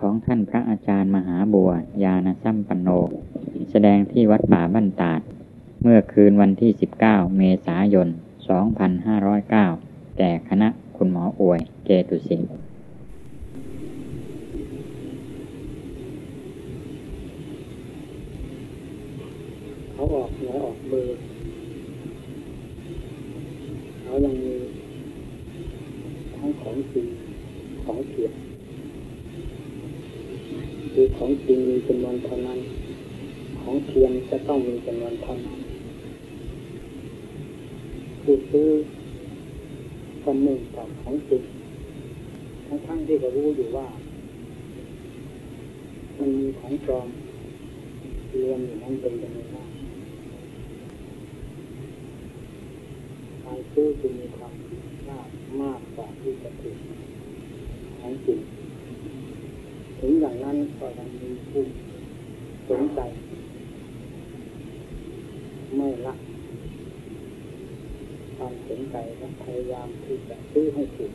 ของท่านพระอาจารย์มหาบัว ยานสัมปันโน แสดงที่วัดป่าบ้านตาด เมื่อคืนวันที่ 19 เมษายน 2509 แก่คณะคุณหมออวยเกตุสิงห์เขาออกหัวออกเบอร์เขายังมีทั้งของจริงของเทียม คือของจริงมีจำนวนเท่านั้น ของเทียมจะต้องมีจำนวนเท่านั้นผู้ซื้อคนหนึ่งต่อของจริงทั้งทั้งๆที่ก็รู้อยู่ว่า มันมีของปลอมรวมอยู่นั้นเป็นจำนวนมากการซื้อจึงมีความยากมากกว่าที่จะถูกของจริง ถึงอย่างนั้นก็ยังมีผู้สนใจ ไม่ละความสนใจและพยายามที่จะซื้อให้ถูก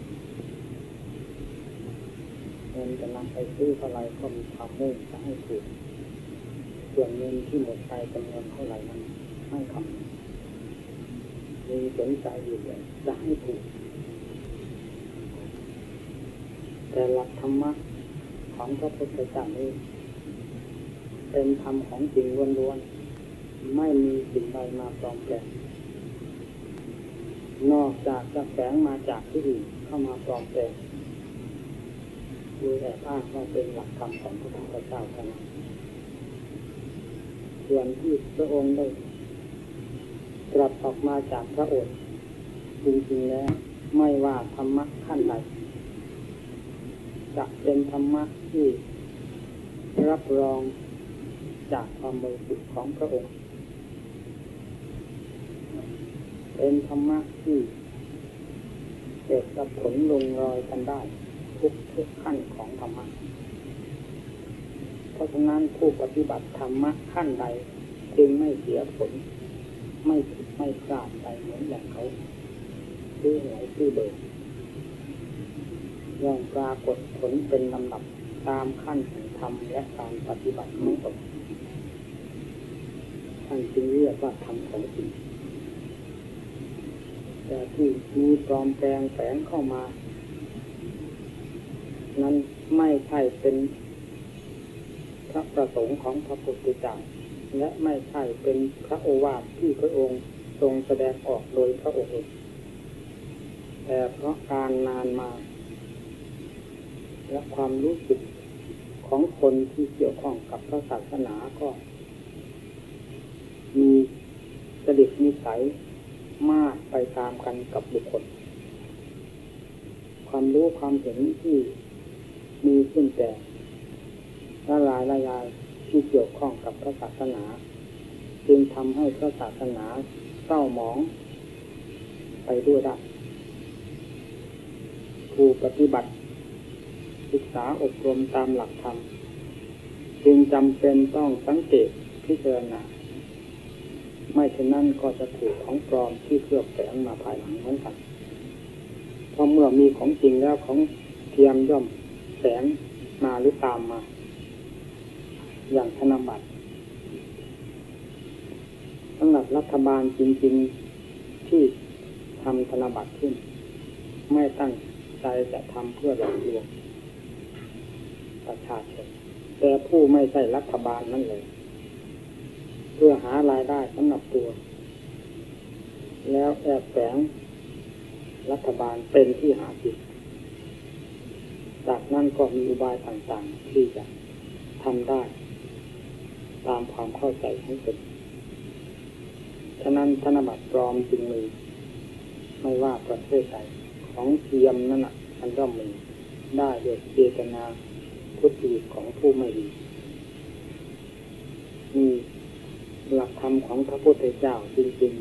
เงินจะนำไปซื้อเท่าไรก็มีความมุ่งจะให้ถูกส่วนเงินที่หมดไปจำนวนเท่าไหร่นั้นไม่คำนึงมีสนใจอยู่เลยจะให้ถูกแต่หลักธรรมะ ของพระพุทธเจ้านี้ เป็นธรรมของจริงล้วนๆไม่มีสิ่งใดมาปลอมแปลงนอกจากจะแฝงมาจากที่อื่นเข้ามาปลอมแปลงโดยแต่อ้างว่าเป็นหลักธรรมของพระพุทธเจ้าเท่านั้นส่วนที่พระองค์ได้ตรัสออกมาจากพระโอษฐ์จริงๆแล้วไม่ว่าธรรมะขั้นใดจะเป็นธรรมะ ที่รับรองจากความบริสุทธิ์ของพระองค์ เป็นธรรมะที่เกิดกับผลลงรอยกันได้ ทุกทุกขั้นของธรรมะ เพราะฉะนั้นผู้ปฏิบัติธรรมะขั้นใด จึงไม่เสียผล ไม่ผิดไม่พลาดไปเหมือนอย่างเขาซื้อหวยซื้อเบอร์ย่อมปรากฏผลเป็นลำดับ ตามขั้นแห่งธรรมและการปฏิบัติของตนท่านจึงเรียกว่าธรรมของจริงแต่ที่มีปลอมแปลงแฝงเข้ามา นั้นไม่ใช่เป็นพระประสงค์ของพระพุทธเจ้าและไม่ใช่เป็นพระโอวาทที่พระองค์ทรงแสดงออกโดยพระองค์เองแต่เพราะการนานมา และความรู้สึก ของคนที่เกี่ยวข้องกับพระศาสนาก็ มีจริตนิสัยมากไปตามกันกับบุคคล ความรู้ความเห็นที่มีขึ้นแต่ละลายละลายที่เกี่ยวข้องกับพระศาสนา จึงทำให้พระศาสนาเศร้าหมอง ไปด้วยได้ผู้ปฏิบัติ ศึกษาอบรมตามหลักธรรมจึงจำเป็นต้องสังเกตพิจารณาไม่เช่นนั้นก็จะถูกของปลอมที่เคลือบแฝงมาภายหลังเหมือนกันเพราะเมื่อมีของจริงแล้วของเทียมย่อมแฝงมาหรือตามมา อย่างธนบัตรสำหรับรัฐบาลจริง ๆที่ทำธนบัตรขึ้น ไม่ตั้งใจจะทำเพื่อหลอกลวง ประชาชนแต่ผู้ไม่ใช่รัฐบาลนั่นเลย เพื่อหารายได้สำหรับตัว แล้วแอบแฝงรัฐบาลเป็นที่หากินจากนั้นก็มีอุบายต่างๆ ที่จะทำได้ ตามความเข้าใจของตนฉะนั้นธนบัตรปลอมจึงมีไม่ว่าประเทศใดของเทียมนั่นน่ะมันย่อมมีได้โดยเจตนา ทุจริตของผู้ไม่ดีมีหลักธรรมของพระพุทธเจ้าจริง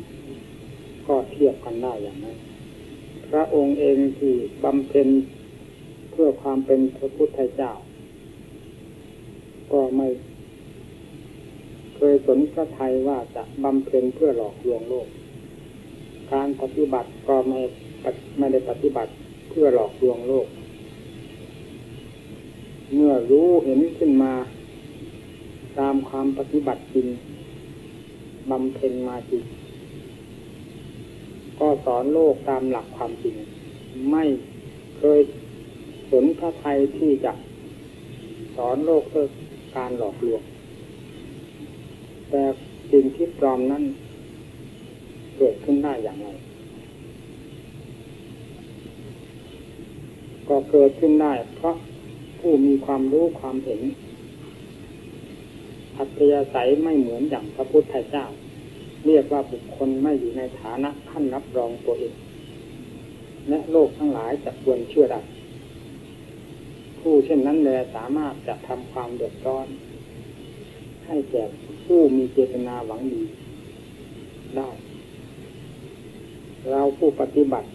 ๆ ก็เทียบกันได้อย่างนั้น พระองค์เองที่บำเพ็ญเพื่อความเป็นพระพุทธเจ้า ก็ไม่เคยสนพระไทยว่าจะบำเพ็ญเพื่อหลอกลวงโลก การปฏิบัติก็ไม่ไม่ได้ปฏิบัติเพื่อหลอกลวงโลก เมื่อรู้เห็นขึ้นมา ตามความปฏิบัติจริงบำเพ็ญมาจริงก็สอนโลกตามหลักความจริง ไม่เคยสนพระไทยที่จะสอนโลกเพื่อการหลอกลวง แต่สิ่งที่ปลอมนั้นเกิดขึ้นได้อย่างไร ก็เกิดขึ้นได้เพราะ ผู้มีความรู้ความเห็นอัตยาศัยไม่เหมือนอย่างพระพุทธเจ้า เรียกว่าบุคคลไม่อยู่ในฐานะขั้นรับรองตัวเองและโลกทั้งหลายจะควรเชื่อได้ผู้เช่นนั้นแลสามารถจะทำความเดือดร้อน ให้แก่ผู้มีเจตนาหวังดีได้ เราผู้ปฏิบัติ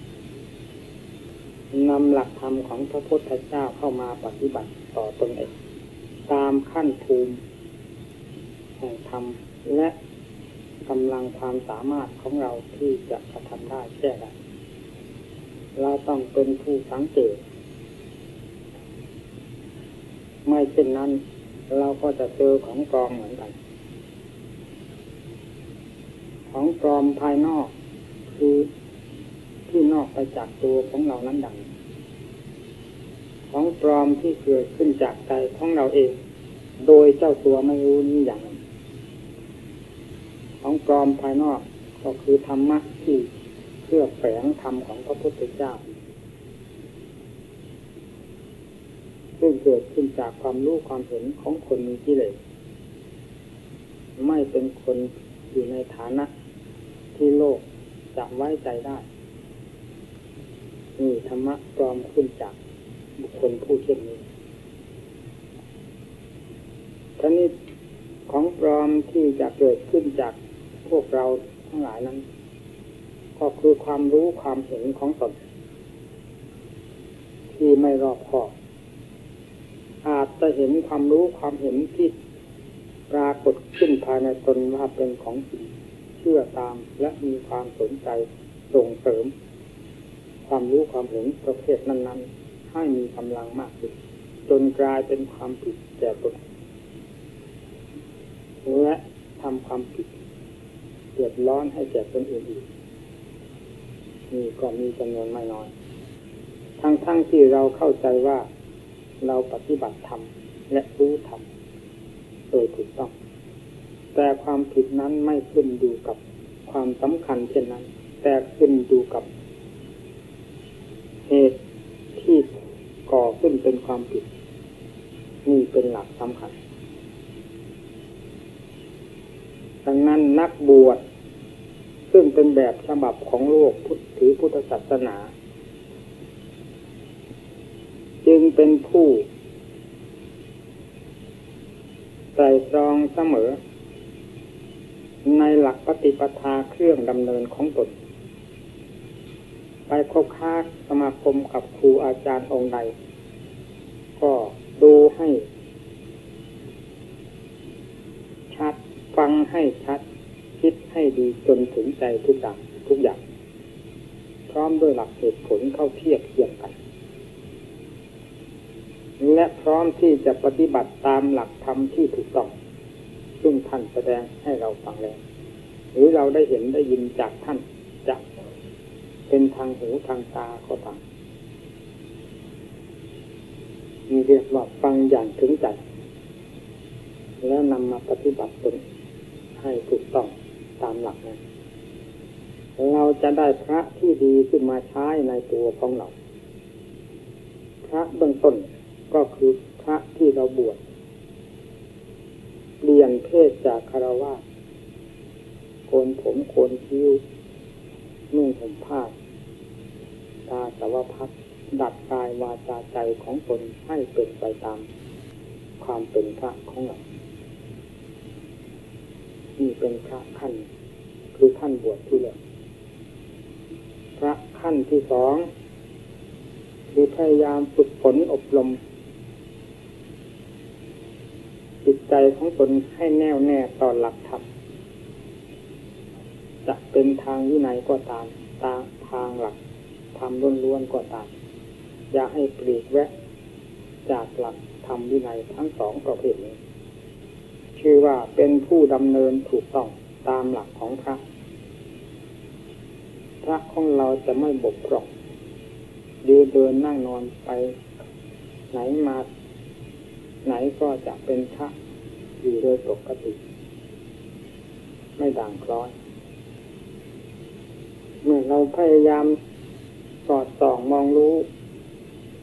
นำหลักธรรมของพระพุทธเจ้าเข้ามาปฏิบัติต่อตนเองตามขั้นภูมิแห่งธรรมและกำลังความสามารถของเราที่จะกระทำได้แค่ไหนเราต้องเป็นผู้สังเกต ไม่เช่นนั้น เราก็จะเจอของกอมเหมือนกัน ของกรอมภายนอกคือ ที่นอกไปจากตัวของเรานั้นดัง ของปลอมที่เกิดขึ้นจากใจของเราเอง โดยเจ้าตัวไม่รู้นี้อย่างของปลอมภายนอกก็คือธรรมะที่เพื่อแฝงธรรมของพระพุทธเจ้าซึ่งเกิดขึ้นจากความรู้ความเห็นของคนมีกิเลสไม่เป็นคนอยู่ในฐานะที่โลกจะไว้ใจได้ นี่ธรรมะปลอมขึ้นจากบุคคลผู้เช่นนี้ท่านี้ของปลอมที่จะเกิดขึ้นจากพวกเราทั้งหลายนั้น ก็คือความรู้ความเห็นของตนที่ไม่รอบคอบ อาจจะเห็นความรู้ความเห็นที่ปรากฏขึ้นภายในตนว่าเป็นของจริงเชื่อตามและมีความสนใจส่งเสริม ความรู้ความเห็นประเภทนั้นๆ ให้มีกำลังมากขึ้นจนกลายเป็นความผิดแก่ตนและทำความผิดเดือดร้อนให้แก่ตนอื่นอีกนี่ก็มีจำนวนไม่น้อย ทั้งๆทที่เราเข้าใจว่าเราปฏิบัติธรรมและรู้ธรรมโดยถูกต้อง แต่ความผิดนั้นไม่ขึ้นอยู่กับความสำคัญเช่นนั้น แต่ขึ้นอยู่กับ เหตุที่ก่อขึ้นเป็นความผิดนี่เป็นหลักสำคัญ ดังนั้นนักบวชซึ่งเป็นแบบฉบับของโลกพุทธถือพุทธศาสนา จึงเป็นผู้ใส่ตรองเสมอ ในหลักปฏิปทาเครื่องดำเนินของตน ไปคบค้าสมาคมกับครูอาจารย์องค์ใด ก็ดูให้ ชัดฟังให้ชัด คิดให้ดีจนถึงใจทุกอย่างทุกอย่าง พร้อมด้วยหลักเหตุผลเข้าเทียบเทียงกัน และพร้อมที่จะปฏิบัติตามหลักธรรมที่ถูกต้อง ซึ่งท่านแสดงให้เราฟังแล้ว หรือเราได้เห็นได้ยินจากท่าน เป็นทางหูทางตาก็ตามมีเรียกว่าฟังอย่างถึงใจ แล้วนำมาปฏิบัติตนให้ถูกต้องตามหลักนั้นเราจะได้พระที่ดีขึ้นมาใช้ในตัวของเรา พระเบื้องต้นก็คือพระที่เราบวชเปลี่ยนเพศจากคารวะโกนผมโกนคิ้วนุ่งผมผ้า ตาสวพัดดัดกายวาจาใจของตนให้เป็นไปตาม ความเป็นพระของเรานี่เป็นพระขั้นคือขั้นบวชที่แรกพระขั้นที่สองคือพยายามฝึกฝนอบรมจิตใจของตนให้แน่วแน่ต่อหลักธรรมจะเป็นทางวินัยก็ตามตาทางหลัก ธรรมล้วนๆก็ตามอย่าให้ปลีกแวะ จากหลักธรรมวินัยทั้งสองประเภทนี้ ชื่อว่าเป็นผู้ดำเนินถูกต้องตามหลักของพระ พระของเราจะไม่บกพร่องยืนเดินนั่งนอนไป ไหนมาไหนก็จะเป็นพระอยู่โดยปกติ ไม่ด่างคล้อย เมื่อเราพยายาม อดส่องมองรู้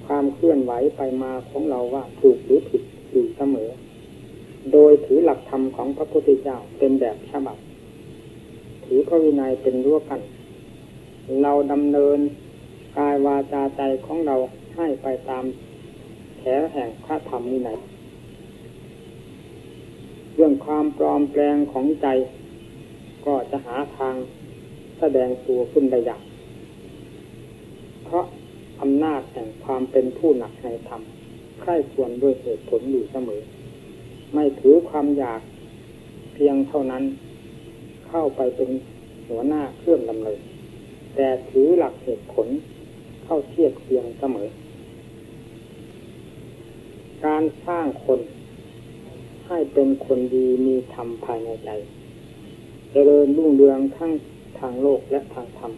ความเคลื่อนไหวไปมาของเราว่าถูกหรือผิดอยู่เสมอ โดยถือหลักธรรมของพระพุทธเจ้าเป็นแบบฉบับ ถือพระวินัยเป็นรั้วกัน เราดำเนินกายวาจาใจของเราให้ไปตามแถวแห่งพระธรรมวินัยเรื่องความปลอมแปลงของใจ ก็จะหาทางแสดงตัวขึ้นได้ยาก เพราะอำนาจแห่งความเป็นผู้หนักในธรรมใคร่ควรด้วยเหตุผลอยู่เสมอ ไม่ถือความอยากเพียงเท่านั้น เข้าไปเป็นหัวหน้าเครื่องดำเนินแต่ถือหลักเหตุผลเข้าเทียบเคียงเสมอ การสร้างคนให้เป็นคนดีมีธรรมภายในใจจเจริญรุ่งเรืองทั้งทางโลกและทางธรรม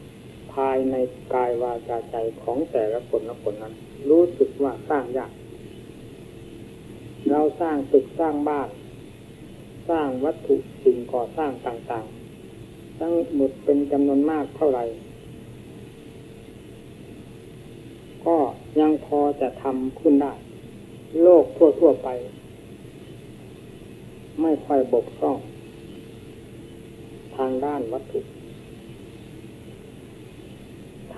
ภายในกายวาจาใจของแต่ละคนละคนนั้น รู้สึกว่าสร้างยากเราสร้างตึกสร้างบ้าน สร้างวัตถุสิ่งก่อสร้างต่างๆ ทั้งหมดเป็นจำนวนมากเท่าไหร่ ก็ยังพอจะทำขึ้นได้ โลกทั่วๆไป ไม่ค่อยบกพร่อง ทางด้านวัตถุ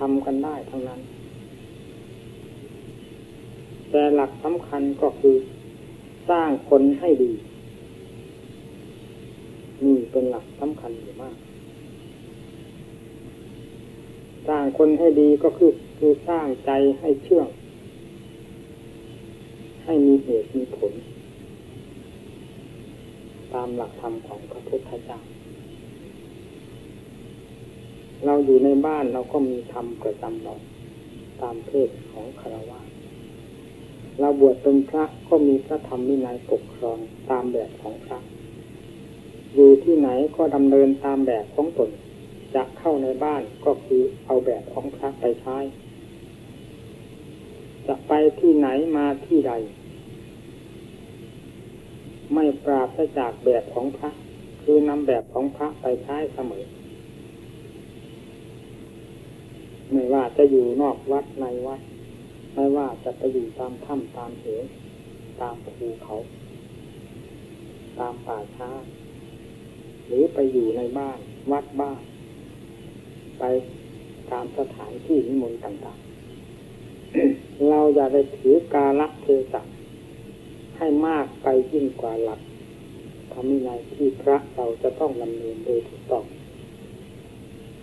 ทำกันได้ทั้งนั้น แต่หลักสำคัญก็คือสร้างคนให้ดีนี่เป็นหลักสำคัญอยู่มาก สร้างคนให้ดีก็คือคือสร้างใจให้เชื่อง ให้มีเหตุมีผล ตามหลักธรรมของพระพุทธเจ้า เราอยู่ในบ้านเราก็มีธรรมประจำเราตามเพศของคารวะเราบวชเป็นพระก็มีพระธรรมวินัยปกครองตามแบบของพระ อยู่ที่ไหนก็ดำเนินตามแบบของตนจะเข้าในบ้านก็คือเอาแบบของพระไปใช้จะไปที่ไหนมาที่ใด ไม่ปราศจากแบบของพระ คือนำแบบของพระไปใช้เสมอ ไม่ว่าจะอยู่นอกวัดในวัด ไม่ว่าจะไปอยู่ตามถ้ำตามเหวตามภูเขา ตามป่าช้า หรือไปอยู่ในบ้าน วัดบ้าน ไปตามสถานที่นิมนต์ต่างๆ เราอย่าได้ถือกาละเทศะให้มากไปยิ่งกว่าหลักธรรมินัยที่พระเราจะต้องดำเนินโดยถูกต้อง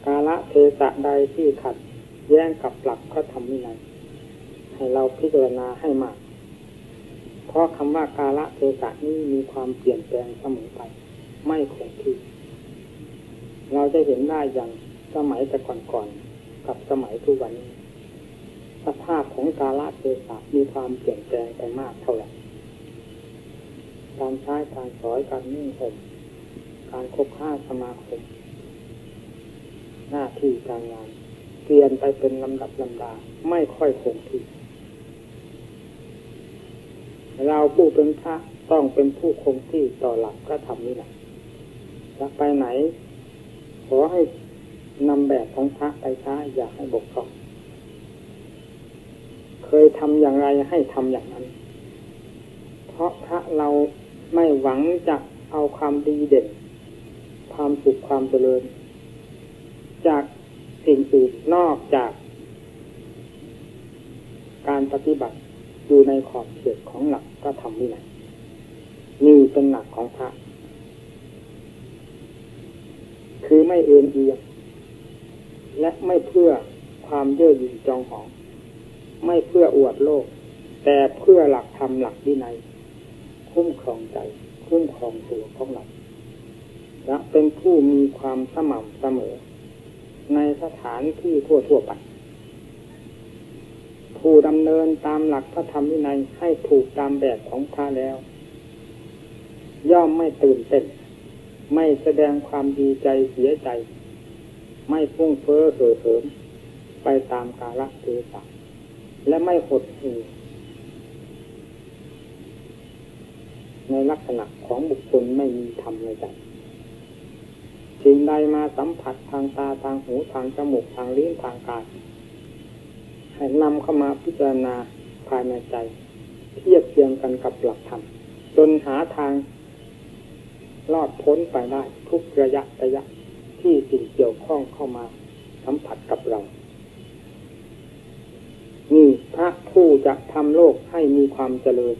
กาละเทศะใดที่ขัด แย้งกับหลักพระธรรมวินัยให้เราพิจารณาให้มาก เพราะคำว่ากาละเทศะนี้มีความเปลี่ยนแปลงเสมอไป ไม่คงที่ เราจะเห็นได้อย่างสมัยแต่ก่อนๆกับสมัยทุกวันนี้สภาพของกาละเทศะมีความเปลี่ยนแปลงไปมากเท่าไหร่การใช้การสอยการนิ่งผมการคบค้าสมาคมหน้าที่การงาน เปลี่ยนไปเป็นลำดับลำดา ไม่ค่อยคงที่เราผู้เป็นพระต้องเป็นผู้คงที่ต่อหลักพระธรรมนี้แหละจะไปไหน ขอให้นำแบบของพระไปใช้อย่าให้บกพร่องเคยทำอย่างไรให้ทำอย่างนั้น เพราะพระเราไม่หวังจะเอาความดีเด่น ความสุขความเจริญ จาก สิ่งอื่นนอกจาก การปฏิบัติอยู่ในขอบเขตของหลักพระธรรมนี่แหละนี่เป็นหลักของพระ คือไม่เอ็นเอียงและไม่เพื่อความเย่อหยิ่งจองหอง ไม่เพื่ออวดโลก แต่เพื่อหลักธรรมหลักวินัยคุ้มครองใจ คุ้มครองตัวของเราและเป็นผู้มีความสม่ำเสมอ ในสถานที่ทั่วทั่วไป ผู้ดำเนินตามหลักพระธรรมวินัยให้ถูกตามแบบของพระแล้ว ย่อมไม่ตื่นเต้นไม่แสดงความดีใจเสียใจ ไม่ฟุ้งเฟ้อเห่อเหิมไปตามกาลเทศะและไม่หดหู่ในลักษณะของบุคคลไม่มีธรรมในใจ สิ่งใดมาสัมผัสทางตาทางหูทางจมูกทางลิ้นทางกายให้นำเข้ามาพิจารณาภายในใจ เทียบเทียงกันกับหลักธรรมจนหาทางรอดพ้นไปได้ทุกระยะระยะที่สิ่งเกี่ยวข้องเข้ามาสัมผัสกับเรา นี่พระผู้จะทำโลกให้มีความเจริญ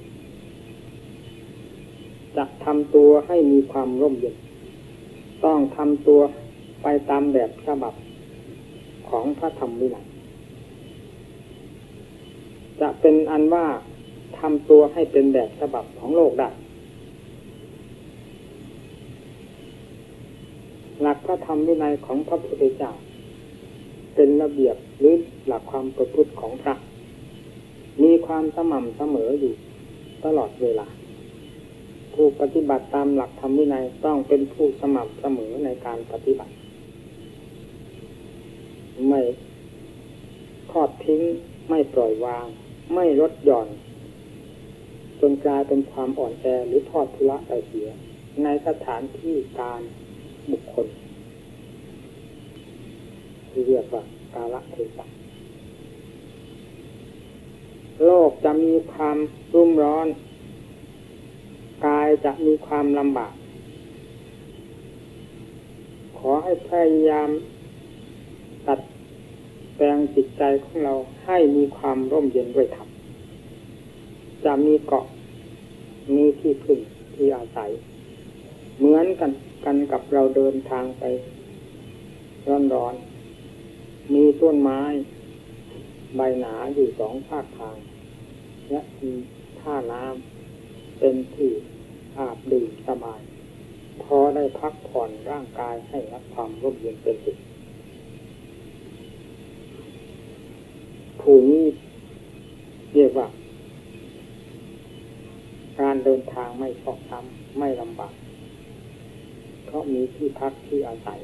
จะทำตัวให้มีความร่มเย็น ต้องทำตัวไปตามแบบฉบับของพระธรรมวินัยจะเป็นอันว่าทำตัวให้เป็นแบบฉบับของโลกได้ หลักพระธรรมวินัยของพระพุทธเจ้าเป็นระเบียบหรือหลักความประพฤติของพระ มีความสม่ำเสมออยู่ตลอดเวลา ผู้ปฏิบัติตามหลักธรรมวินัยต้องเป็นผู้สม่ำเสมอในการปฏิบัติ ไม่ทอดทิ้งไม่ปล่อยวาง ไม่ลดหย่อน จนกลายเป็นความอ่อนแอหรือทอดทุระไปเสีย ในสถานที่การบุคคลที่เรียกว่ากาลเทศะโลกจะมีความรุ่มร้อน กายจะมีความลำบาก ขอให้พยายาม ตัดแปลงจิตใจของเราให้มีความร่มเย็นด้วยธรรมจะมีเกาะมีที่พึ่งที่อาศัย เหมือนกันกันกับเราเดินทางไป ร้อนๆมีต้นไม้ ใบหนาอยู่สองภาคทาง และมีท่าน้ำ เป็นที่อาบดื่มสบาย พอได้พักผ่อนร่างกายให้รับความร่มเย็นเป็นสุขผู้นี้เรียกว่า การเดินทางไม่ชอกช้ำไม่ลำบากเพราะมีที่พักที่อาศัย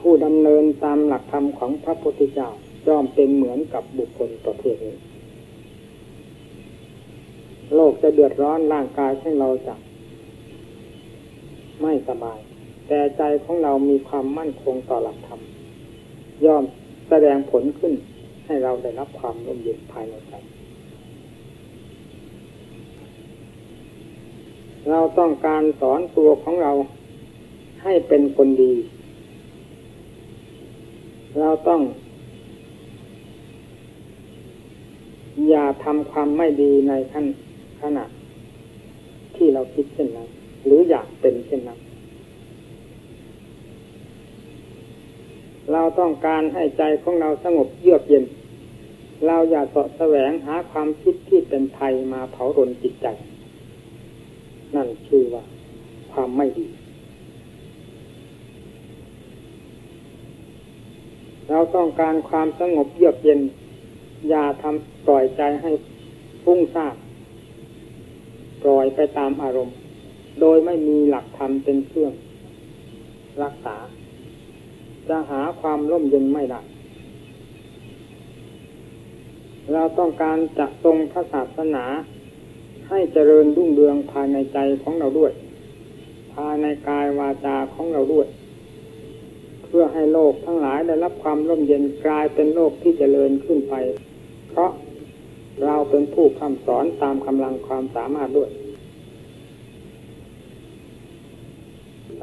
ผู้ดำเนินตามหลักธรรมของพระพุทธเจ้าย่อมเป็นเหมือนกับบุคคลประเภทนี้ โลกจะเดือดร้อนร่างกายของเราจะไม่สบาย แต่ใจของเรามีความมั่นคงต่อหลักธรรมย่อมแสดงผลขึ้นให้เราได้รับความร่มเย็นภายในใจเราต้องการสอนตัวของเราให้เป็นคนดี เราต้อง อย่าทำความไม่ดีในขั้น ขณะที่เราคิดเช่นนั้น หรืออยากเป็นเช่นนั้น เราต้องการให้ใจของเราสงบเยือกเย็น เราอย่าสาะแสวงหาความคิดที่เป็นภัยมาเผารนจิตใจ นั่นคือว่า ความไม่ดี เราต้องการความสงบเยือกเย็น อย่าทำปล่อยใจให้ฟุ้งซ่าน ปล่อยไปตามอารมณ์ โดยไม่มีหลักธรรมเป็นเครื่อง รักษา จะหาความร่มเย็นไม่ได้เราต้องการจะทรงพระศาสนา ให้เจริญรุ่งเรืองภายในใจของเราด้วย ภายในกายวาจาของเราด้วย เพื่อให้โลกทั้งหลายได้รับความร่มเย็นกลายเป็นโลกที่เจริญขึ้นไป เพราะ เราเป็นผู้คำสอนตามกำลังความสามารถด้วย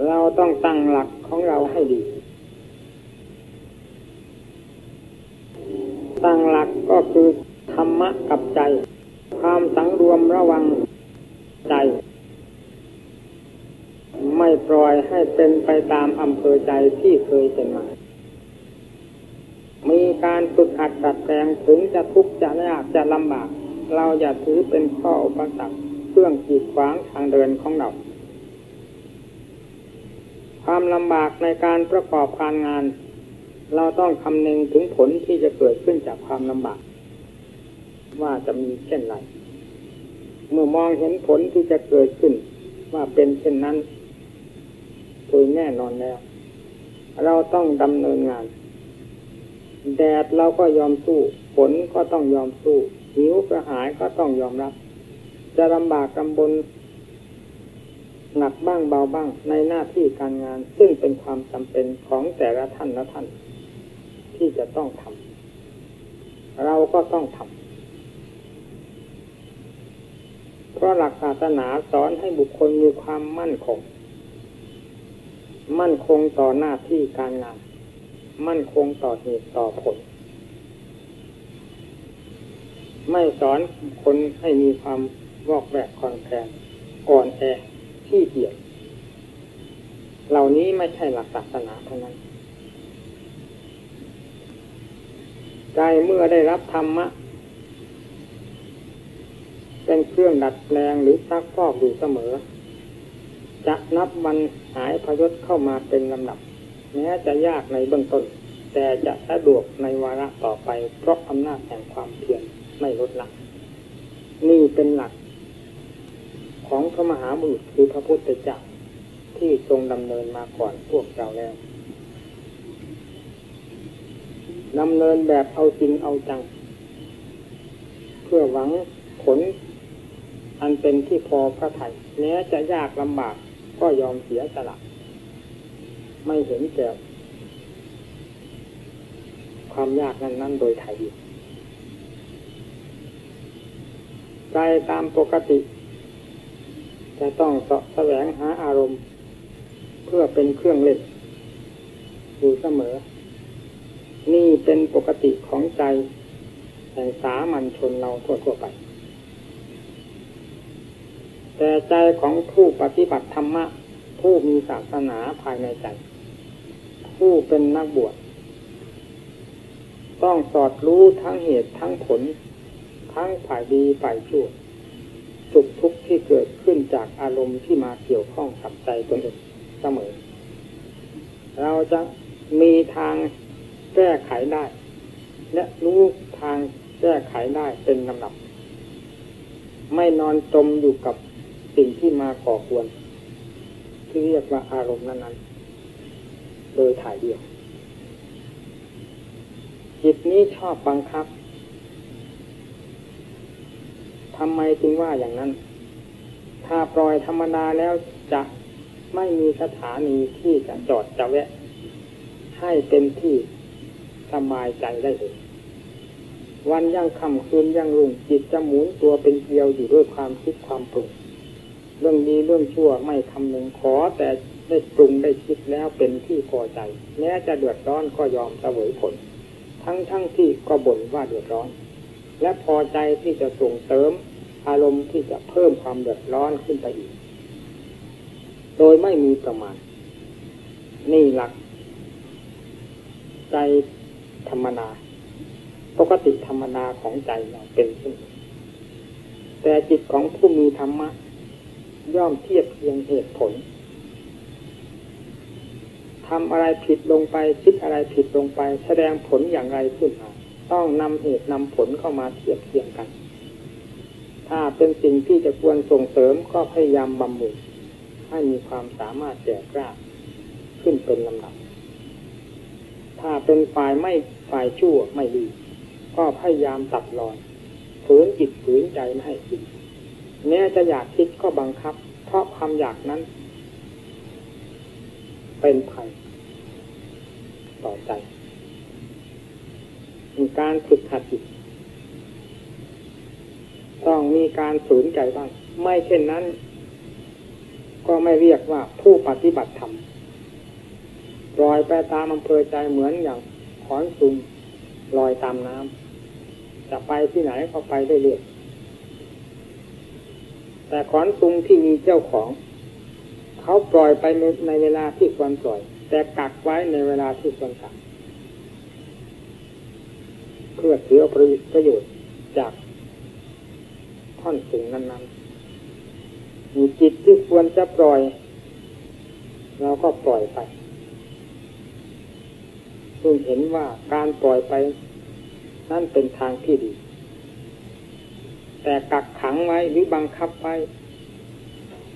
เราต้องตั้งหลักของเราให้ดี ตั้งหลักก็คือธรรมะกับใจ ความสังรวมระวังใจ ไม่ปล่อยให้เป็นไปตามอำเภอใจที่เคยเป็นมา มีการฝึกหัดตัดแปลงถึงจะทุกข์จะยากจะลำบาก เราอย่าถือเป็นข้ออุปสรรคเครื่องกีดขวางทางเดินของเราความลำบากในการประกอบการงาน เราต้องคำนึงถึงผลที่จะเกิดขึ้นจากความลำบาก ว่าจะมีเช่นไรเมื่อมองเห็นผลที่จะเกิดขึ้น ว่าเป็นเช่นนั้นโดยแน่นอนแล้ว เราต้องดำเนินงาน แดดเราก็ยอมสู้ฝนก็ต้องยอมสู้หิวกระหายก็ต้องยอมรับ จะลำบากลำบนหนักบ้างเบาบ้างในหน้าที่การงาน ซึ่งเป็นความจำเป็นของแต่ละท่านละท่าน ที่จะต้องทำเราก็ต้องทำเพราะหลักศาสนาสอนให้บุคคลมีความมั่นคง มั่นคงต่อหน้าที่การงาน มั่นคงต่อเหตุต่อผล ไม่สอนคนให้มีความวอกแวกคอนแคลนอ่อนแอที่เกียจเหล่านี้ไม่ใช่หลักศาสนาเท่านั้น ใจเมื่อได้รับธรรมะ เป็นเครื่องดัดแปลงหรือซักฟอกอยู่เสมอ จะนับวันหายพยศเข้ามาเป็นลำดับ แม้จะยากในเบื้องต้น แต่จะสะดวกในวาระต่อไป เพราะอำนาจแห่งความเพียรไม่ลดละนี่เป็นหลัก ของพระมหาบุรุษคือพระพุทธเจ้าที่ทรงดำเนินมาก่อนพวกเราแล้วดำเนินแบบเอาจริงเอาจัง เพื่อหวังผล อันเป็นที่พอพระไทยแม้จะยากลำบากก็ยอมเสียสละ ไม่เห็นแก่ความยากนั้นนั้นโดยไทยดีใจตามปกติ จะต้องสะแสวงหาอารมณ์ เพื่อเป็นเครื่องเล่นอยู่เสมอ นี่เป็นปกติของใจแห่งสามัญชนเราทั่วๆไป แต่ใจของผู้ปฏิบัติธรรมะ ผู้มีศาสนาภายในใจ ผู้เป็นนักบวชต้องสอดรู้ทั้งเหตุทั้งผล ทั้งฝ่ายดีฝ่ายชั่วสุขทุกข์ที่เกิดขึ้นจากอารมณ์ที่มาเกี่ยวข้องกับใจตนเองเสมอ เราจะมีทางแก้ไขได้ และรู้ทางแก้ไขได้เป็นลำดับ ไม่นอนจมอยู่กับสิ่งที่มาก่อควรที่เรียกว่าอารมณ์นั้นๆ โดยถ่ายเดียว จิตนี้ชอบบังคับทำไมจึงว่าอย่างนั้น ถ้าปล่อยธรรมดาแล้วจะไม่มีสถานีที่จะจอดจะแวะ ให้เป็นที่สบายใจได้เลย วันยังค่ำคืนยังรุ่งจิตจะหมุนตัวเป็นเกลียวอยู่ด้วยความคิดความปรุงเรื่องดีเรื่องชั่วไม่คำนึงขอแต่ ได้ปรุงได้คิดแล้วเป็นที่พอใจ แม้จะเดือดร้อนก็ยอมเสวยผล ทั้งทั้งที่ก็บ่นว่าเดือดร้อน และพอใจที่จะส่งเสริม อารมณ์ที่จะเพิ่มความเดือดร้อนขึ้นไปอีก โดยไม่มีประมาณ นี่หลัก ใจธรรมนา ปกติธรรมนาของใจเราเป็นเช่นแต่จิตของผู้มีธรรมะ ย่อมเทียบเทียงเหตุผล ทำอะไรผิดลงไปคิดอะไรผิดลงไป แสดงผลอย่างไรขึ้นมาต้องนำเหตุนำผลเข้ามาเทียบเทียงกัน ถ้าเป็นสิ่งที่จะควรส่งเสริมก็พยายามบำรุงให้มีความสามารถแก่กล้าขึ้นเป็นลำดับ ถ้าเป็นฝ่ายไม่ฝ่ายชั่วไม่ดี ก็พยายามตัดรอนฝืนจิตฝืนใจไม่ให้คิดแม้จะอยากคิดก็บังคับ เพราะความอยากนั้น เป็นภัยต่อใจการฝึกหัดจิตต้องมีการฝืนใจบ้าง ไม่เช่นนั้น ก็ไม่เรียกว่าผู้ปฏิบัติธรรมลอยไปตามอำเภอใจเหมือนอย่างขอนซุงลอยตามน้ำจะไปที่ไหนก็ไปได้เรื่อยแต่ขอนซุงที่มีเจ้าของ เขาปล่อยไปในเวลาที่ควรปล่อย แต่กักไว้ในเวลาที่ควรกักเพื่อเสือประโยชน์จากท่อนสูงนั้นๆมีจิตที่ควรจะปล่อย เราก็ปล่อยไปลจึงเห็นว่าการปล่อยไป นั่นเป็นทางที่ดี แต่กักขังไว้หรือบังคับไว้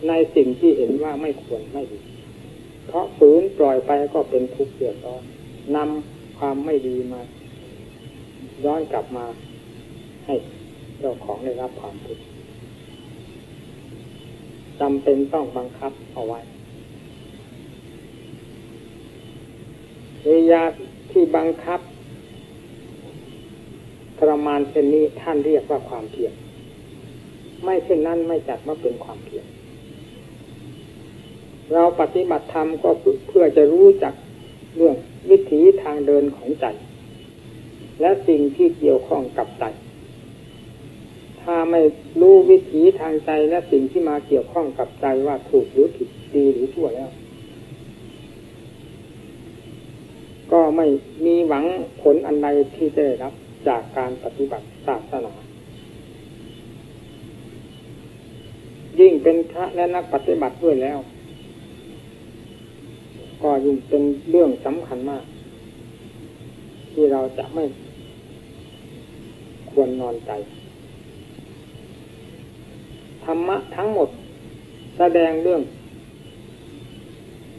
ในสิ่งที่เห็นว่าไม่ควรไม่ดี เพราะฝืนปล่อยไปก็เป็นทุกข์เดือดร้อนนำความไม่ดีมาย้อนกลับมาให้เจ้าของได้รับความทุกข์จำเป็นต้องบังคับเอาไว้เียาที่บังคับทรมานเช่นนี้ท่านเรียกว่าความเพียรไม่เช่นนั้นไม่จัดว่าเป็นความเพียร เราปฏิบัติธรรมก็เพื่อจะรู้จักเรื่องวิถีทางเดินของใจ และสิ่งที่เกี่ยวข้องกับใจ ถ้าไม่รู้วิถีทางใจและสิ่งที่มาเกี่ยวข้องกับใจว่าถูกหรือผิดดีหรือชั่วแล้ว ก็ไม่มีหวังผลอันใดที่จะได้รับจากการปฏิบัติศาสนายิ่งเป็นพระและนักปฏิบัติด้วยแล้ว ก็ยิ่งเป็นเรื่องสำคัญมาก ที่เราจะไม่ควรนอนใจ ธรรมะทั้งหมดแสดงเรื่อง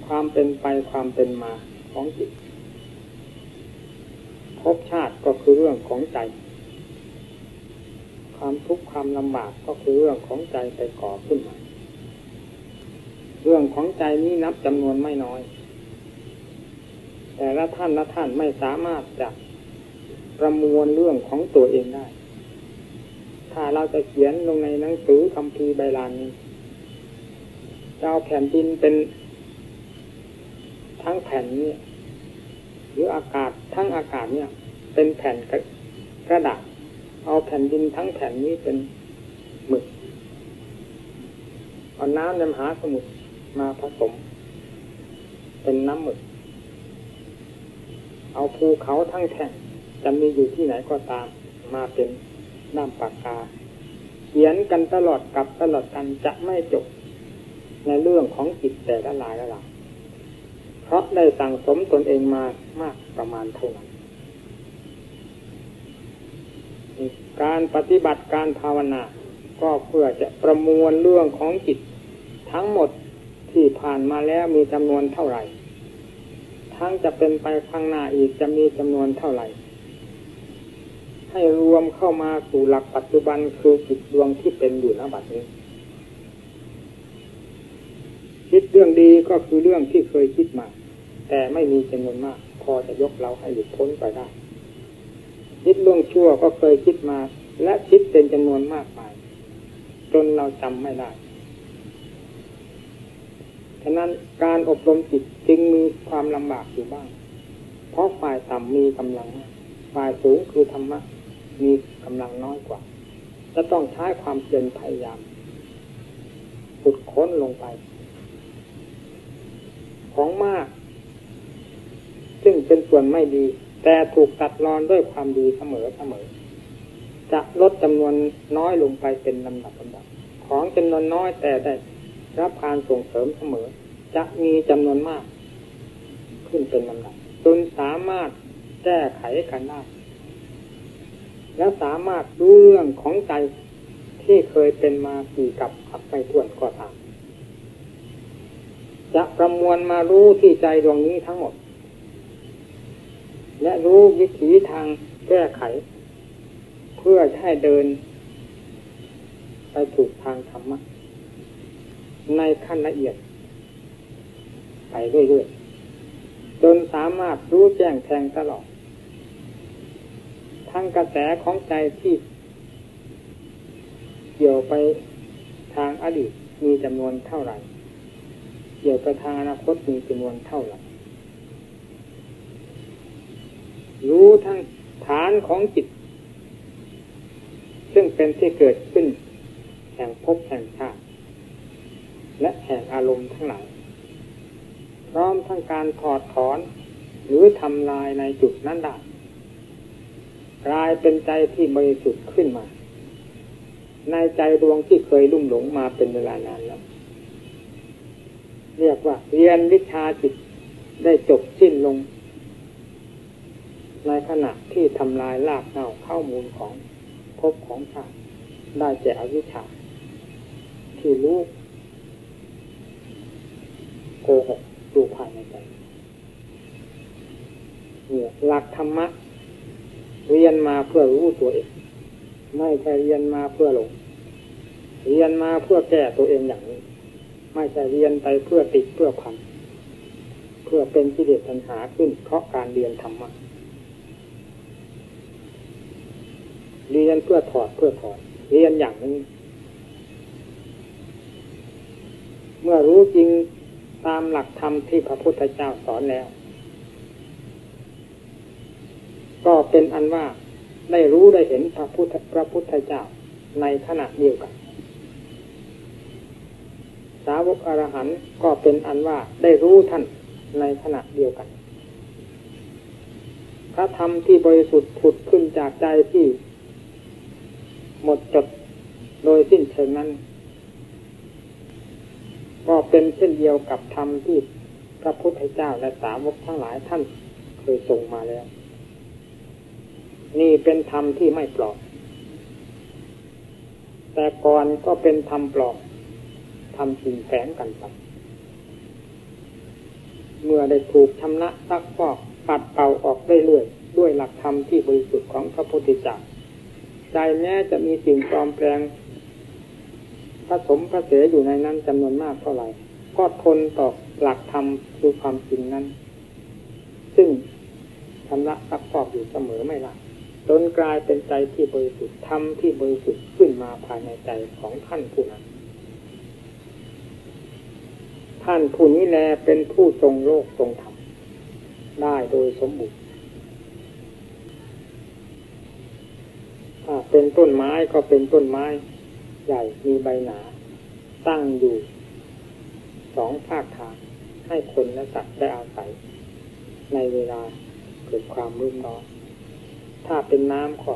ความเป็นไปความเป็นมาของจิตภพชาติก็คือเรื่องของใจ ความทุกข์ความลำบากก็คือเรื่องของใจไปก่อขึ้นมา เรื่องของใจนี้นับจำนวนไม่น้อย แต่ละท่านละท่านไม่สามารถจะประมวลเรื่องของตัวเองได้ ถ้าเราจะเขียนลงในหนังสือคำพีใบลานนี้เจ้าแผ่นดินเป็นทั้งแผ่นนี้หรืออากาศทั้งอากาศเนี่ย เป็นแผ่นกระดาษเอาแผ่นดินทั้งแผ่นนี้เป็นหมึกเอาน้ำในมหาสมุทรมาผสม เป็นน้ำหมึก เอาภูเขาทั้งแท่งจะมีอยู่ที่ไหนก็ตาม มาเป็นน้ำปากกาเขียนกันตลอดกับตลอดกันจะไม่จบ ในเรื่องของจิตแต่ละลายละลายเพราะได้สั่งสมตนเองมามากประมาณเท่านั้นการปฏิบัติการภาวนา ก็เพื่อจะประมวลเรื่องของจิต ทั้งหมดที่ผ่านมาแล้วมีจำนวนเท่าไหร่ ทั้งจะเป็นไปข้างหน้าอีกจะมีจำนวนเท่าไหร่ ให้รวมเข้ามาสู่หลักปัจจุบันคือจิตดวงที่เป็นอยู่ณบัดนี้คิดเรื่องดีก็คือเรื่องที่เคยคิดมา แต่ไม่มีจำนวนมาก พอจะยกเราให้หลุดพ้นไปได้ คิดเรื่องชั่วก็เคยคิดมา และคิดเป็นจำนวนมากไปจนเราจำไม่ได้ ฉะนั้นการอบรมจิตจึงมีความลำบากอยู่บ้าง เพราะฝ่ายต่ำมีกำลัง ฝ่ายสูงคือธรรมะมีกำลังน้อยกว่า จะต้องใช้ความเพียรพยายามขุดค้นลงไป ของมาก ซึ่งเป็นส่วนไม่ดี แต่ถูกตัดรอนด้วยความดีเสมอเสมอ จะลดจำนวนน้อยลงไปเป็นลำดับลำดับ ของจำนวนน้อยแต่ได้ รับการส่งเสริมเสมอ จะมีจำนวนมาก ขึ้นเป็นลำดับจนสามารถแก้ไขกันได้และสามารถรู้เรื่องของใจที่เคยเป็นมากี่กับขับไปทวนก็ตามจะประมวลมารู้ที่ใจดวงนี้ทั้งหมด และรู้วิถีทางแก้ไข เพื่อให้เดิน ไปถูกทางธรรมะ ในขั้นละเอียด ไปเรื่อยๆจนสามารถรู้แจ้งแทงตลอด ทั้งกระแสของใจที่เกี่ยวไปทางอดีตมีจำนวนเท่าไหร่ เกี่ยวไปทางอนาคตมีจำนวนเท่าไหร่ รู้ทั้งฐานของจิต ซึ่งเป็นที่เกิดขึ้น แห่งภพแห่งชาติ และแห่งอารมณ์ทั้งหลายพร้อมทั้งการถอดถอน หรือทำลายในจุดนั้นได้กลายเป็นใจที่บริสุทธิ์ขึ้นมา ในใจดวงที่เคยลุ่มหลงมาเป็นเวลานานแล้ว เรียกว่า เรียนวิชาจิตได้จบสิ้นลง ในขณะที่ทำลายลากเน่าข้ามูลของภพของชาติได้แก่อวิชชาที่รู้ โกหกดูภายในใจเนี่ยหลักธรรมะ เรียนมาเพื่อรู้ตัวเอง ไม่ใช่เรียนมาเพื่อหลง เรียนมาเพื่อแก้ตัวเองอย่างนี้ ไม่ใช่เรียนไปเพื่อติดเพื่อพัน เพื่อเป็นกิเลสปัญหาขึ้น เพราะการเรียนธรรมะ เรียนเพื่อถอดเพื่อถอด เรียนอย่างนี้ เมื่อรู้จริง ตามหลักธรรมที่พระพุทธเจ้าสอนแล้ว ก็เป็นอันว่าได้รู้ได้เห็นพระพุทธพระพุทธเจ้าในขณะเดียวกัน สาวกอรหันต์ก็เป็นอันว่าได้รู้ท่านในขณะเดียวกัน พระธรรมที่บริสุทธิ์ผุดขึ้นจากใจที่ หมดจดโดยสิ้นเชิงนั้น ก็เป็นเช่นเดียวกับธรรมที่พระพุทธเจ้าและสาวกทั้งหลายท่านเคยส่งมาแล้ว นี่เป็นธรรมที่ไม่ปลอมแต่ก่อนก็เป็นธรรมปลอมทำสิ่งแฝงกันไปเมื่อได้ถูกชำระซักฟอกปัดเป่าออกได้เรื่อยด้วยหลักธรรมที่บริสุทธิ์ของพระพุทธเจ้าใจแม้จะมีสิ่งปลอมแปลง ผสมผสมอยู่ในนั้นจำนวนมากเท่าไหร่ ก็ทนต่อหลักธรรมคือความจริงนั้น ซึ่งชำระซักฟอกอยู่เสมอไม่ละจนกลายเป็นใจที่บริสุทธิ์ธรรมที่บริสุทธิ์ขึ้นมาภายในใจของท่านผู้นั้นท่านผู้นี้แลเป็นผู้ทรงโลกทรงธรรมได้โดยสมบูรณ์ถ้าเป็นต้นไม้ก็เป็นต้นไม้ ใหญ่มีใบหนา ตั้งอยู่สองภาคทางให้คนและสัตว์ได้อาศัย ในเวลาเกิดความรุ่มร้อนถ้าเป็นน้ำก็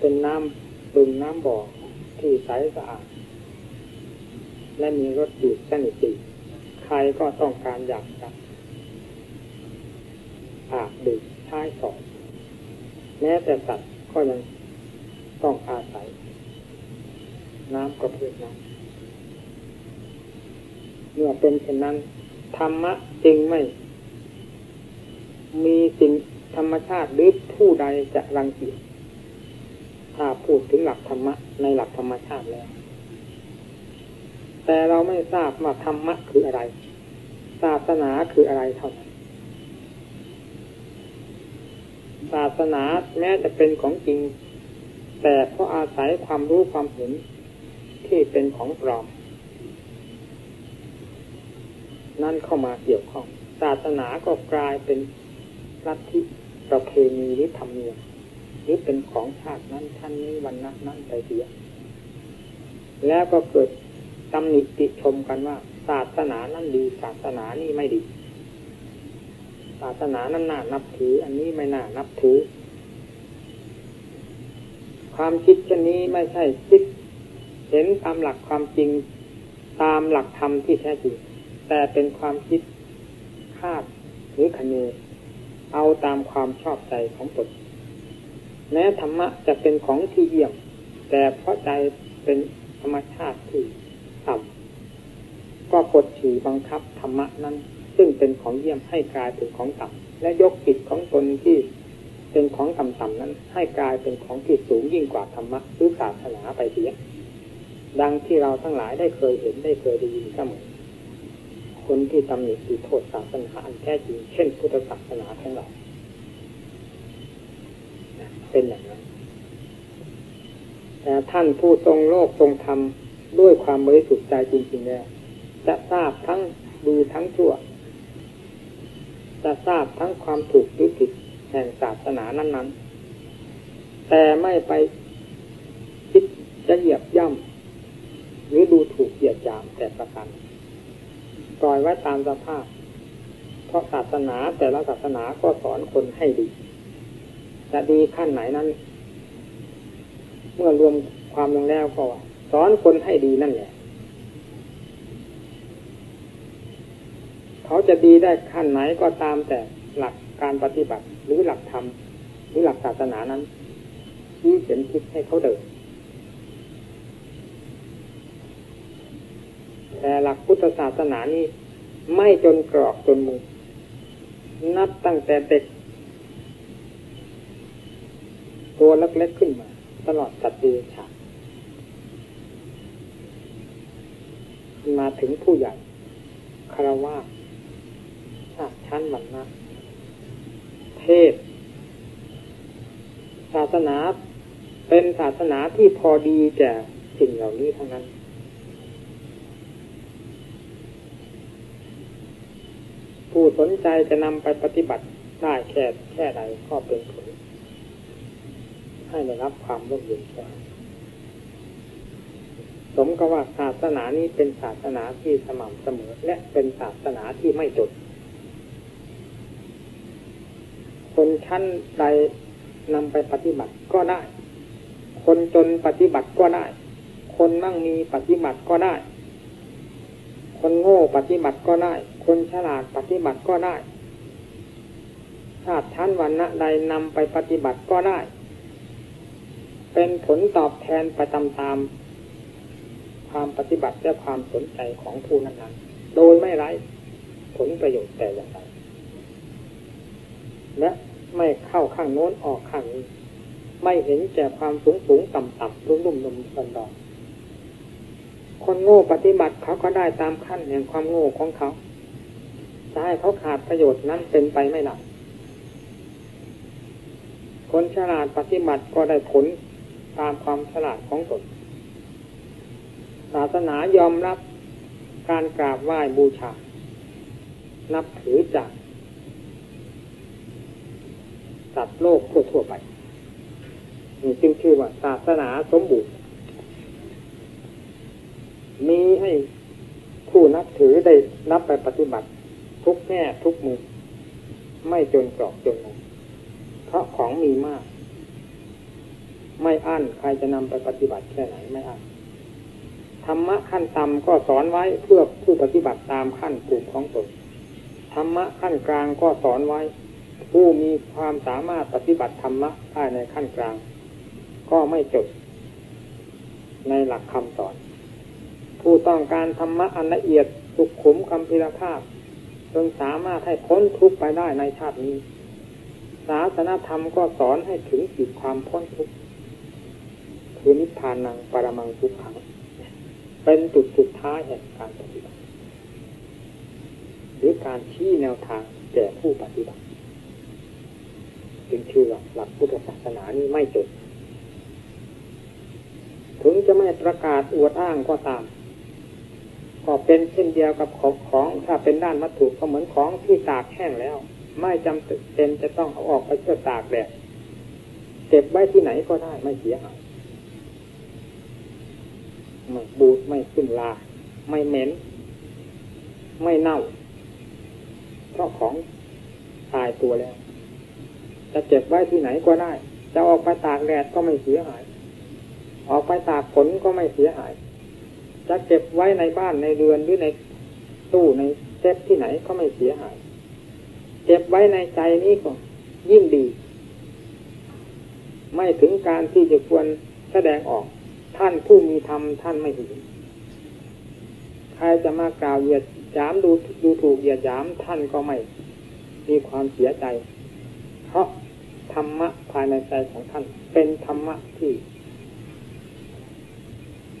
เป็นน้ำบึงน้ำบ่อที่ใสสะอาด และมีรสจืดสนิทดีใครก็ต้องการอยากจะอาบดื่มใช้สอนแม้แต่สัตว์ก็ยังต้องอาศัย น้ำประเภทนั้นเมื่อเป็นเช่นนั้น ธรรมะจึงไม่ มีสิ่งธรรมชาติหรือผู้ใดจะรังเกียจถ้าพูดถึงหลักธรรมะในหลักธรรมชาติแล้ว แต่เราไม่ทราบว่าธรรมะคืออะไร ศาสนาคืออะไรเท่านั้นศาสนาแม้จะเป็นของจริง แต่เพราะอาศัยความรู้ความเห็น ที่เป็นของปลอม นั่นเข้ามาเกี่ยวข้อง ศาสนาก็กลายเป็นลัทธิประเพณีหรือธรรมเนียมหรือเป็นของชาตินั้นท่านนี้วันนั้นนั้นไปเดียวแล้วก็เกิดตำหนิติชมกันว่า ศาสนานั้นดี ศาสนานี่ไม่ดี ศาสนานั้นน่านับถือ อันนี้ไม่น่านับถือ ความคิดเช่นนี้ไม่ใช่คิด เห็นตามหลักความจริง ตามหลักธรรมที่แท้จริง แต่เป็นความคิดคาดหรือคเนเอาตามความชอบใจของตนแม้ธรรมะจะเป็นของที่เยี่ยม แต่เพราะใจเป็นธรรมชาติที่ต่ำก็กดขี่บังคับธรรมะนั้น ซึ่งเป็นของเยี่ยมให้กลายเป็นของต่ำและยกจิตของตนที่เป็นของต่ำๆนั้น ให้กลายเป็นของที่สูงยิ่งกว่าธรรมะหรือศาสนาไปเสีย ดังที่เราทั้งหลายได้เคยเห็นได้เคยได้ยินเสมอคนที่ตำหนิติโทษศาสนาอันแท้จริงเช่นพุทธศาสนาของเราเป็นอย่างนั้นแต่ท่านผู้ทรงโลกทรงธรรมด้วยความบริสุทธิ์ใจจริงๆแล้วจะทราบทั้งดีทั้งชั่ว จะทราบทั้งความถูกหรือผิดแห่งศาสนานั้น ๆ แต่ไม่ไปคิดจะเหยียบย่ำ หรือดูถูกเหยียดหยามแต่ประการปล่อยไว้ตามสภาพ เพราะศาสนาแต่ละศาสนาก็สอนคนให้ดี จะดีขั้นไหนนั้น เมื่อรวมความลงแล้วก็สอนคนให้ดีนั่นแหละ เขาจะดีได้ขั้นไหนก็ตามแต่หลักการปฏิบัติหรือหลักธรรมหรือหลักศาสนานั้นที่เห็นคิดให้เขาเดิน แต่หลักพุทธศาสนานี้ไม่จนกรอกจนมุงนับตั้งแต่เด็ก ตัวเล็กๆขึ้นมา ตลอดสัตว์เดรัจฉานมาถึงผู้ใหญ่คารวะชาติชั้นวรรณะเทศศาสนาเป็นศาสนาที่พอดีแก่สิ่งเหล่านี้ทั้งนั้น ผู้สนใจจะนำไปปฏิบัติได้แค่แค่ใดก็เป็นผล ให้ได้รับความร่มเย็นแค่สมกับว่าศาสนานี้เป็นศาสนาที่สม่ำเสมอ และเป็นศาสนาที่ไม่จดคนชั้นใดนำไปปฏิบัติก็ได้ คนจนปฏิบัติก็ได้ คนมั่งมีปฏิบัติก็ได้ คนโง่ปฏิบัติก็ได้ คนฉลาดปฏิบัติก็ได้ ชาติชั้นวันณะใดนำไปปฏิบัติก็ได้ เป็นผลตอบแทนประจำตามความปฏิบัติและความสนใจของผู้นั้นๆ โดยไม่ไร้ผลประโยชน์แต่อย่างใดและไม่เข้าข้างโน้นออกข้างนี้ ไม่เห็นแก่ความสูงสูงต่ำต่ำรุ่มรุ่มนมดันดอนคนโง่ปฏิบัติเขาก็ได้ตามขั้นแห่งความโง่ของเขา จะให้เขาขาดประโยชน์นั้นเป็นไปไม่ได้คนฉลาดปฏิบัติก็ได้ผลตามความฉลาดของตน ศาสนายอมรับการกราบไหว้บูชา นับถือจากสัตว์โลกทั่วๆไปนี่จึงชื่อว่าศาสนาสมบูรณ์ มีให้ผู้นับถือได้นับไปปฏิบัติ ทุกแง่ทุกมุมไม่จนกรอกจนมุมเพราะของมีมาก ไม่อั้นใครจะนำไปปฏิบัติแค่ไหนไม่อั้นธรรมะขั้นต่ำก็สอนไว้เพื่อผู้ปฏิบัติตามขั้นกลุ่มของตนธรรมะขั้นกลางก็สอนไว้ ผู้มีความสามารถปฏิบัติธรรมะได้ในขั้นกลาง ก็ไม่จบ ในหลักคำสอน ผู้ต้องการธรรมะอันละเอียดสุขขุมคำพิรภาพ จนสามารถให้พ้นทุกข์ไปได้ในชาตินี้ ศาสนาธรรมก็สอนให้ถึงจุดความพ้นทุกข์คือนิพพานังปรมังทุกขัง เป็นจุดสุดท้ายแห่งการปฏิบัติ หรือการชี้แนวทางแก่ผู้ปฏิบัติจึงชื่อว่าหลักพุทธศาสนานี้ไม่จดถึงจะไม่ประกาศอวดอ้างก็ตาม ก็เป็นเช่นเดียวกับของของ ถ้าเป็นด้านวัตถุก็เหมือนของที่ตากแห้งแล้ว ไม่จำเป็นจะต้องเอาออกไปเพื่อตากแดดเก็บไว้ที่ไหนก็ได้ไม่เสียหายไม่บูดไม่ขึ้นลา ไม่เหม็น ไม่เน่า เพราะของตายตัวแล้ว จะเก็บไว้ที่ไหนก็ได้ จะออกไปตากแดดก็ไม่เสียหาย ออกไปตากฝนก็ไม่เสียหาย จะเก็บไว้ในบ้านในเรือนหรือในตู้ในเซฟที่ไหนก็ไม่เสียหาย เก็บไว้ในใจนี้ก็ยิ่งดี ไม่ถึงการที่จะควรแสดงออก ท่านผู้มีธรรมท่านไม่เห็นใครจะมากล่าวเหยียดยามดูดูถูกเหยียดยามท่านก็ไม่ มีความเสียใจ เพราะธรรมะภายในใจของท่าน เป็นธรรมะที่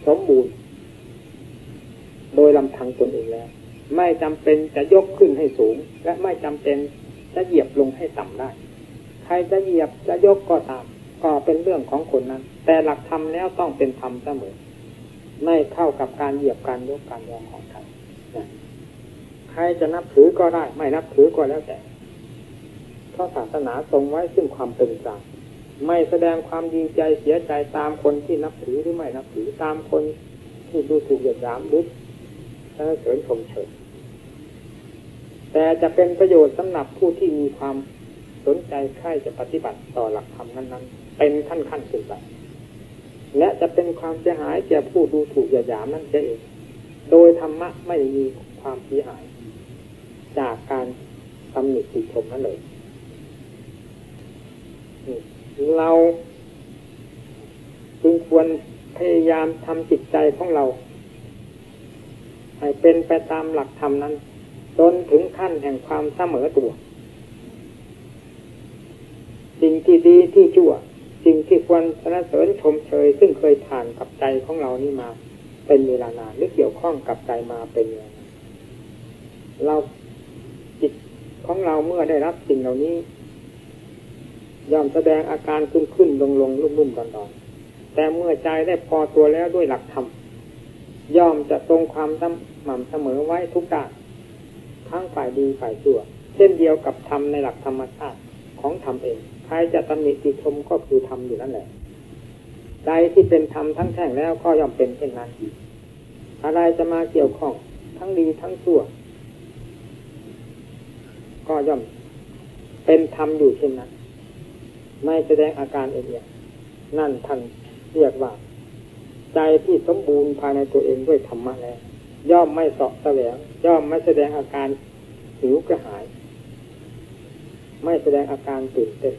สมบูรณ์ โดยลำพังตนเองแล้ว ไม่จำเป็นจะยกขึ้นให้สูง และไม่จำเป็นจะเหยียบลงให้ต่ำได้ ใครจะเหยียบจะยกก็ตาม ก็เป็นเรื่องของคนนั้น แต่หลักธรรมแล้วต้องเป็นธรรมเสมอ ไม่เข้ากับการเหยียบการยกการยองของใครใครจะนับถือก็ได้ ไม่นับถือก็แล้วแต่เพราะศาสนาทรงไว้ซึ่งความเป็นกลางไม่แสดงความดีใจเสียใจตามคนที่นับถือหรือไม่นับถือตามคนที่ดูถูกเหยียดหยามหรือ เสริญชมเชยแต่จะเป็นประโยชน์สำหรับผู้ที่มีความสนใจใครจะปฏิบัติต่อหลักธรรมนั้นๆ เป็นขั้นขั้นขึ้นไปและจะเป็นความเสียหายแก่ผู้ดูถูกหยามนั่นเอง โดยธรรมะไม่มีความเสียหาย จากการตำหนิติชมนั่นเลยเราจึงควรพยายามทำจิตใจของเรา ให้เป็นไปตามหลักธรรมนั้น จนถึงขั้นแห่งความเสมอตัว สิ่งที่ดีที่ชั่ว สิ่งที่ควรสนเสริญชมเชย ซึ่งเคยผ่านกับใจของเรานี่มา เป็นเวลานานหรือเกี่ยวข้องกับใจมาเป็นเวลานานเราจิตของเราเมื่อได้รับสิ่งเหล่านี้ย่อมแสดงอาการขึ้นขึ้นลงลงรุ่มรุ่มดอนดอนแต่เมื่อใจได้พอตัวแล้วด้วยหลักธรรม ย่อมจะตรงความสม่ำเสมอไว้ทุกด้านทั้งฝ่ายดีฝ่ายชั่ว เช่นเดียวกับธรรมในหลักธรรมชาติของธรรมเอง ใครจะตำหนิติชมก็คือธรรมอยู่นั่นแหละใจที่เป็นธรรมทั้งแท่งแล้วก็ย่อมเป็นเช่นนั้นอีกอะไรจะมาเกี่ยวข้องทั้งดีทั้งชั่ว ก็ย่อมเป็นธรรมอยู่เช่นนั้น ไม่แสดงอาการเอียนั่นท่านเรียกว่า ใจที่สมบูรณ์ภายในตัวเองด้วยธรรมะแล้วย่อมไม่สอบแสวง ย่อมไม่แสดงอาการหิวกระหาย ไม่แสดงอาการตื่นเต้น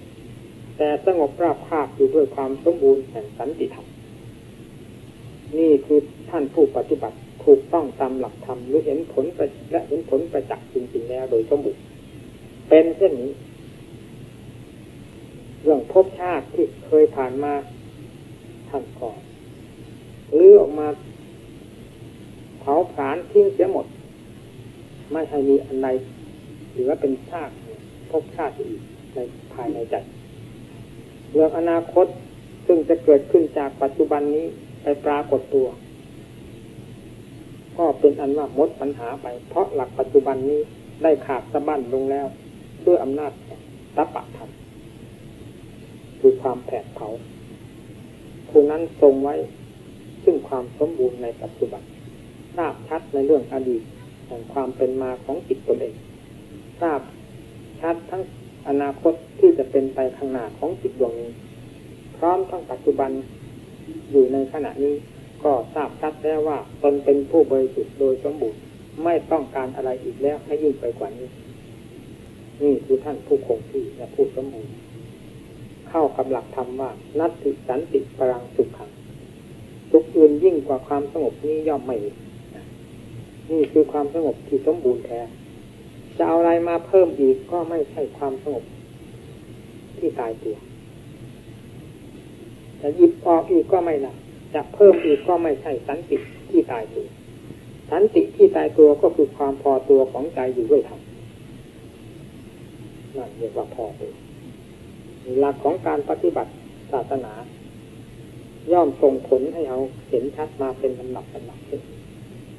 แต่สงบราบคาบอยู่ด้วยความสมบูรณ์แห่งสันติธรรมนี่คือท่านผู้ปฏิบัติถูกต้องตามหลักธรรมหรือเห็นผลและเห็นผลประจักษ์จริงๆแล้วโดยสมบูรณ์เป็นเช่นนี้ เรื่องภพชาติที่เคยผ่านมาท่านก่อน รือออกมาเผาผลาญทิ้งเสียหมด ไม่ให้มีอันใดหรือว่าเป็นชาติภพชาติอีกในภายในใจเรื่องอนาคตซึ่งจะเกิดขึ้นจากปัจจุบันนี้ไปปรากฏตัว ก็เป็นอันว่ามดปัญหาไป เพราะหลักปัจจุบันนี้ได้ขาดสะบั้นลงแล้ว ด้วยอำนาจตัปะธรรมคือความแผดเผาผู้นั้นทรงไว้ ซึ่งความสมบูรณ์ในปัจจุบันทราบชัดในเรื่องอดีตแห่งความเป็นมาของจิตตนเองทราบชัดทั้งอนาคตที่จะเป็นไปข้างหน้าของจิตดวงนี้ พร้อมทั้งปัจจุบันอยู่ในขณะนี้ก็ทราบชัดแล้วว่าตนเป็นผู้บริสุทธิ์โดยสมบูรณ์ไม่ต้องการอะไรอีกแล้วให้ยิ่งไปกว่านี้ นี่คือท่านผู้คงที่และผู้สมบูรณ์เข้ากับหลักธรรมว่านัตติสันติปรังสุขขัง ทุกอื่นยิ่งกว่าความสงบนี้ย่อมไม่มีนี่คือความสงบที่สมบูรณ์แท้ จะเอาอะไรมาเพิ่มอีกก็ไม่ใช่ความสงบที่ตายตัว จะหยิบออกอีกก็ไม่ละจะเพิ่มอีกก็ไม่ใช่สันติที่ตายตัว สันติที่ตายตัวก็คือความพอตัวของใจอยู่ด้วยธรรมนั่นเรียกว่าพอตัวหลักของการปฏิบัติศาสนา ย่อมส่งผลให้เราเห็นชัดมาเป็นลำดับลำดับ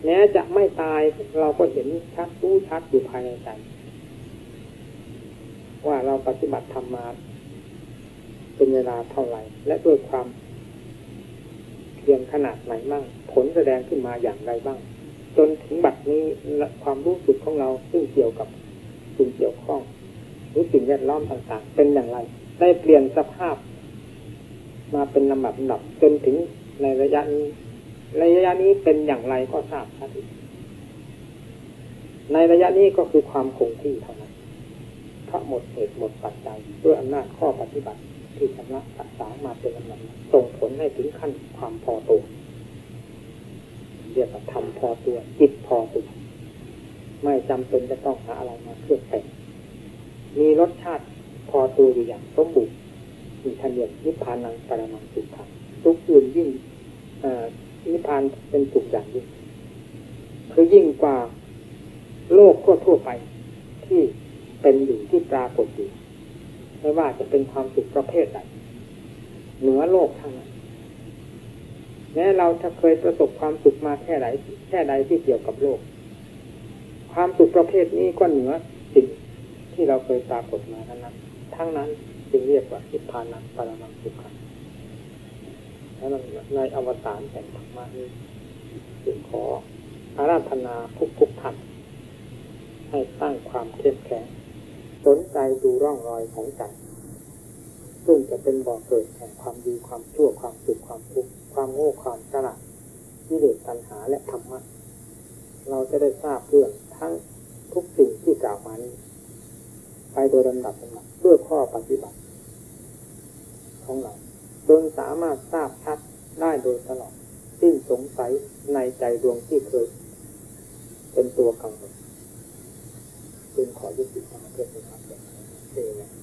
แม้จะไม่ตายเราก็เห็นชัดรู้ชัดอยู่ภายในใจว่าเราปฏิบัติธรรมมาเป็นเวลาเท่าไหร่ และด้วยความเพียงขนาดไหนบ้างผลแสดงขึ้นมาอย่างไรบ้าง จนถึงบัดนี้ความรู้สึกของเราซึ่งเกี่ยวกับสิ่งเกี่ยวข้องรือสิ่งแวดล้อมต่างๆ เป็นอย่างไร ได้เปลี่ยนสภาพ มาเป็นลำดับลำดับจนถึงในระยะนี้ในระยะนี้เป็นอย่างไรก็ทราบชัดในระยะนี้ก็คือความคงที่เท่านั้นเพราะหมดเหตุหมดปัจจัยด้วยอำนาจข้อปฏิบัติที่ชำระรักษามาเป็นลำดับส่งผลให้ถึงขั้นความพอตัวเรียกว่าทำพอตัวจิตพอตัวไม่จำเป็นจะต้องหาอะไรมาเคลือบแต่งมีรสชาติพอตัวอยู่อย่างสมบูรณ์ มีทันเดียนิพพานังปรมังสุขังทุกอื่นยิ่งนิพพานเป็นสุขอย่างยิ่งคือยิ่งกว่าโลกก็ทั่วไปที่เป็นอยู่ที่ปรากฏอยู่ไม่ว่าจะเป็นความสุขประเภทใดเหนือโลกทั้งนั้นแม้เราถ้าเคยประสบความสุขมาแค่ไหนแค่ใดที่เกี่ยวกับโลก ความสุขประเภทนี้ก็เหนือสิ่งที่เราเคยปรากฏมาทั้งนั้นทั้งนั้น จึงเรียกว่าสิพานังปรมังสุขังแล้วในอวตารแห่งธรรมะนี้จึงขออาราธนาทุกทุกท่านให้ตั้งความเข้มแข็งสนใจดูร่องรอยของใจซึ่งจะเป็นบ่อเกิดแห่งความดีความชั่วความสุขความทุกข์ความโง่ความฉลาดที่เด็ดปัญหาและธรรมะเราจะได้ทราบเรื่องทั้งทุกสิ่งที่กล่าวมานี้ไปโดยลำดับลำดับด้วยข้อปฏิบัติ ของเราจนสามารถทราบชัดได้โดยตลอด สิ้นสงสัยในใจดวงที่เคย เป็นตัวกังวลจึงขอยุติธรรมเทศนา